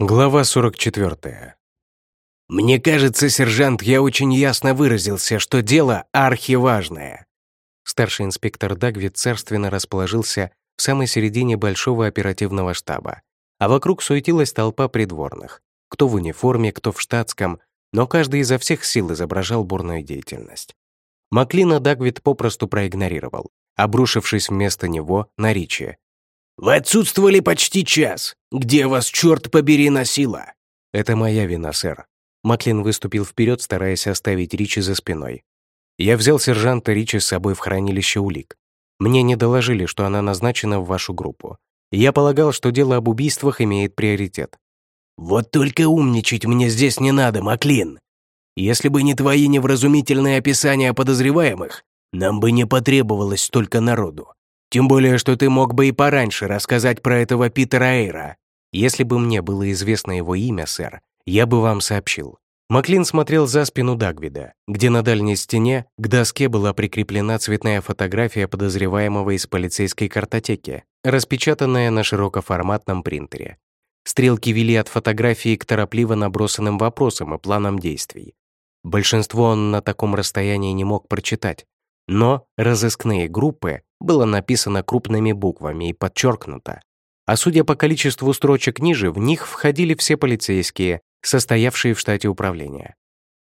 Глава 44. «Мне кажется, сержант, я очень ясно выразился, что дело архиважное». Старший инспектор Дагвид царственно расположился в самой середине большого оперативного штаба, а вокруг суетилась толпа придворных, кто в униформе, кто в штатском, но каждый изо всех сил изображал бурную деятельность. Маклина Дагвид попросту проигнорировал, обрушившись вместо него на Ричи, «Вы отсутствовали почти час. Где вас, черт побери, носила?» «Это моя вина, сэр». Маклин выступил вперед, стараясь оставить Ричи за спиной. «Я взял сержанта Ричи с собой в хранилище улик. Мне не доложили, что она назначена в вашу группу. Я полагал, что дело об убийствах имеет приоритет». «Вот только умничать мне здесь не надо, Маклин. Если бы не твои невразумительные описания подозреваемых, нам бы не потребовалось столько народу. Тем более, что ты мог бы и пораньше рассказать про этого Питера Эйра. Если бы мне было известно его имя, сэр, я бы вам сообщил». Маклин смотрел за спину Дагвида, где на дальней стене к доске была прикреплена цветная фотография подозреваемого из полицейской картотеки, распечатанная на широкоформатном принтере. Стрелки вели от фотографии к торопливо набросанным вопросам и планам действий. Большинство он на таком расстоянии не мог прочитать, но разыскные группы было написано крупными буквами и подчеркнуто. А судя по количеству строчек ниже, в них входили все полицейские, состоявшие в штате управления.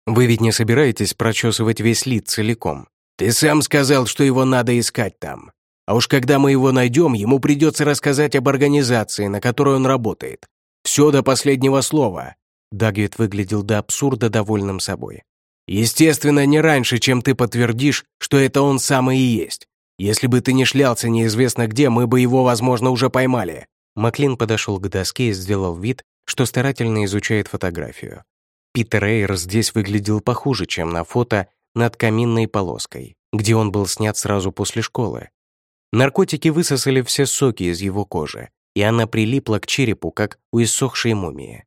Вы ведь не собираетесь прочесывать весь лид целиком? Ты сам сказал, что его надо искать там. А уж когда мы его найдем, ему придется рассказать об организации, на которой он работает. Все до последнего слова. Дагвит выглядел до абсурда довольным собой. Естественно, не раньше, чем ты подтвердишь, что это он самый и есть. Если бы ты не шлялся неизвестно где, мы бы его, возможно, уже поймали». Маклин подошел к доске и сделал вид, что старательно изучает фотографию. Питер Эйр здесь выглядел похуже, чем на фото над каминной полоской, где он был снят сразу после школы. Наркотики высосали все соки из его кожи, и она прилипла к черепу, как у иссохшей мумии.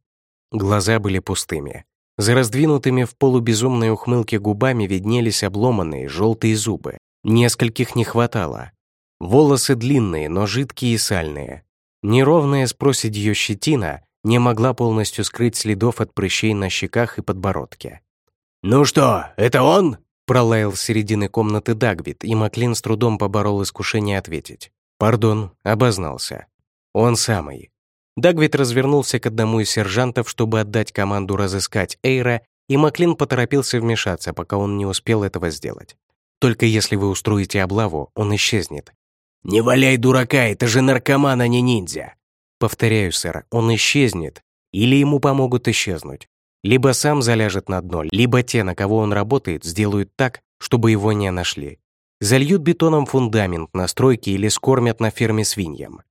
Глаза были пустыми. За раздвинутыми в полубезумной ухмылке губами виднелись обломанные желтые зубы. Нескольких не хватало. Волосы длинные, но жидкие и сальные. Неровная с проседью щетина не могла полностью скрыть следов от прыщей на щеках и подбородке. «Ну что, это он?» пролаял с середины комнаты Дагвит, и Маклин с трудом поборол искушение ответить. «Пардон», обознался. «Он самый». Дагвит развернулся к одному из сержантов, чтобы отдать команду разыскать Эйра, и Маклин поторопился вмешаться, пока он не успел этого сделать. Только если вы устроите облаву, он исчезнет». «Не валяй дурака, это же наркоман, а не ниндзя!» «Повторяю, сэр, он исчезнет, или ему помогут исчезнуть. Либо сам заляжет на дно, либо те, на кого он работает, сделают так, чтобы его не нашли. Зальют бетоном фундамент на стройке или скормят на ферме свиньям».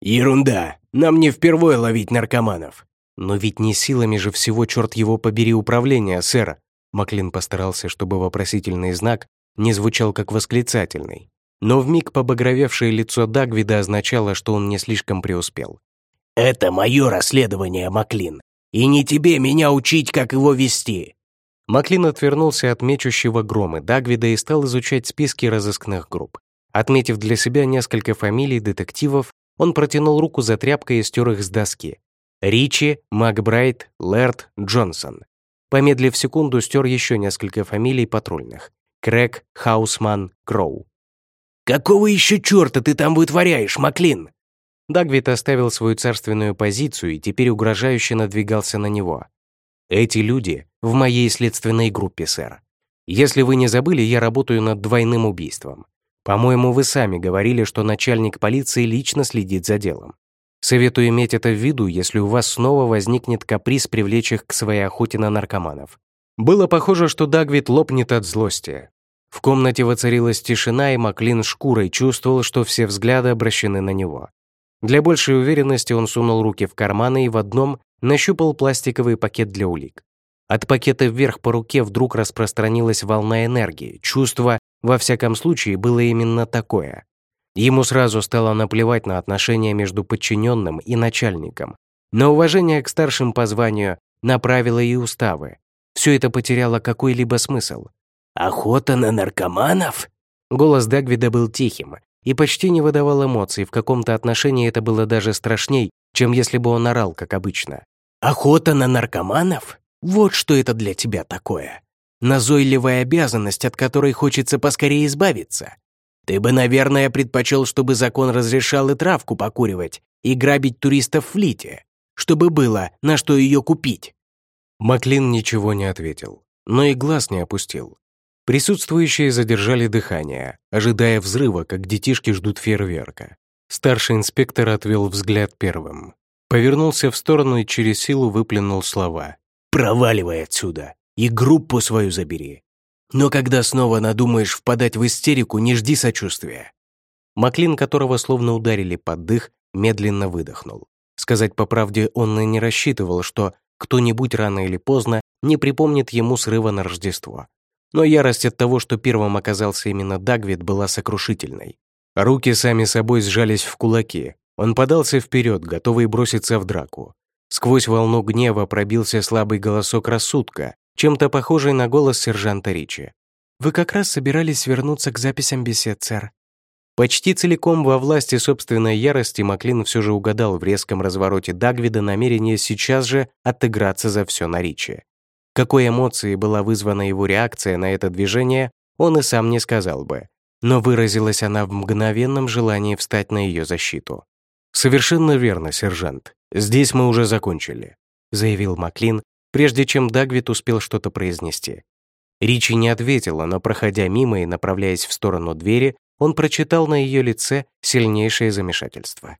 «Ерунда! Нам не впервые ловить наркоманов!» «Но ведь не силами же всего, черт его побери, управления, сэр!» Маклин постарался, чтобы вопросительный знак не звучал как восклицательный. Но вмиг побагровевшее лицо Дагвида означало, что он не слишком преуспел. «Это мое расследование, Маклин, и не тебе меня учить, как его вести!» Маклин отвернулся от мечущего грома Дагвида и стал изучать списки разыскных групп. Отметив для себя несколько фамилий детективов, он протянул руку за тряпкой и стер их с доски. Ричи, Макбрайт, Лэрд, Джонсон. Помедлив секунду, стер еще несколько фамилий патрульных. Крэг, Хаусман, Кроу. «Какого еще черта ты там вытворяешь, Маклин?» Дагвит оставил свою царственную позицию и теперь угрожающе надвигался на него. «Эти люди в моей следственной группе, сэр. Если вы не забыли, я работаю над двойным убийством. По-моему, вы сами говорили, что начальник полиции лично следит за делом. Советую иметь это в виду, если у вас снова возникнет каприз привлечь их к своей охоте на наркоманов. Было похоже, что Дагвид лопнет от злости. В комнате воцарилась тишина, и Маклин шкурой чувствовал, что все взгляды обращены на него. Для большей уверенности он сунул руки в карманы и в одном нащупал пластиковый пакет для улик. От пакета вверх по руке вдруг распространилась волна энергии. Чувство, во всяком случае, было именно такое. Ему сразу стало наплевать на отношения между подчиненным и начальником, на уважение к старшим по званию, на правила и уставы, все это потеряло какой-либо смысл. «Охота на наркоманов?» Голос Дагвида был тихим и почти не выдавал эмоций, в каком-то отношении это было даже страшней, чем если бы он орал, как обычно. Охота на наркоманов? Вот что это для тебя такое. Назойливая обязанность, от которой хочется поскорее избавиться. Ты бы, наверное, предпочел, чтобы закон разрешал и травку покуривать, и грабить туристов в флите, чтобы было на что ее купить. Маклин ничего не ответил, но и глаз не опустил. Присутствующие задержали дыхание, ожидая взрыва, как детишки ждут фейерверка. Старший инспектор отвел взгляд первым. Повернулся в сторону и через силу выплюнул слова. «Проваливай отсюда и группу свою забери. Но когда снова надумаешь впадать в истерику, не жди сочувствия». Маклин, которого словно ударили под дых, медленно выдохнул. Сказать по правде, он и не рассчитывал, что кто-нибудь рано или поздно не припомнит ему срыва на Рождество. Но ярость от того, что первым оказался именно Дагвид, была сокрушительной. Руки сами собой сжались в кулаки. Он подался вперед, готовый броситься в драку. Сквозь волну гнева пробился слабый голосок рассудка, чем-то похожий на голос сержанта Ричи. «Вы как раз собирались вернуться к записям бесед, сэр». Почти целиком во власти собственной ярости Маклин все же угадал в резком развороте Дагвида намерение сейчас же отыграться за все на Ричи. Какой эмоцией была вызвана его реакция на это движение, он и сам не сказал бы но выразилась она в мгновенном желании встать на ее защиту. «Совершенно верно, сержант. Здесь мы уже закончили», заявил Маклин, прежде чем Дагвит успел что-то произнести. Ричи не ответила, но, проходя мимо и направляясь в сторону двери, он прочитал на ее лице сильнейшее замешательство.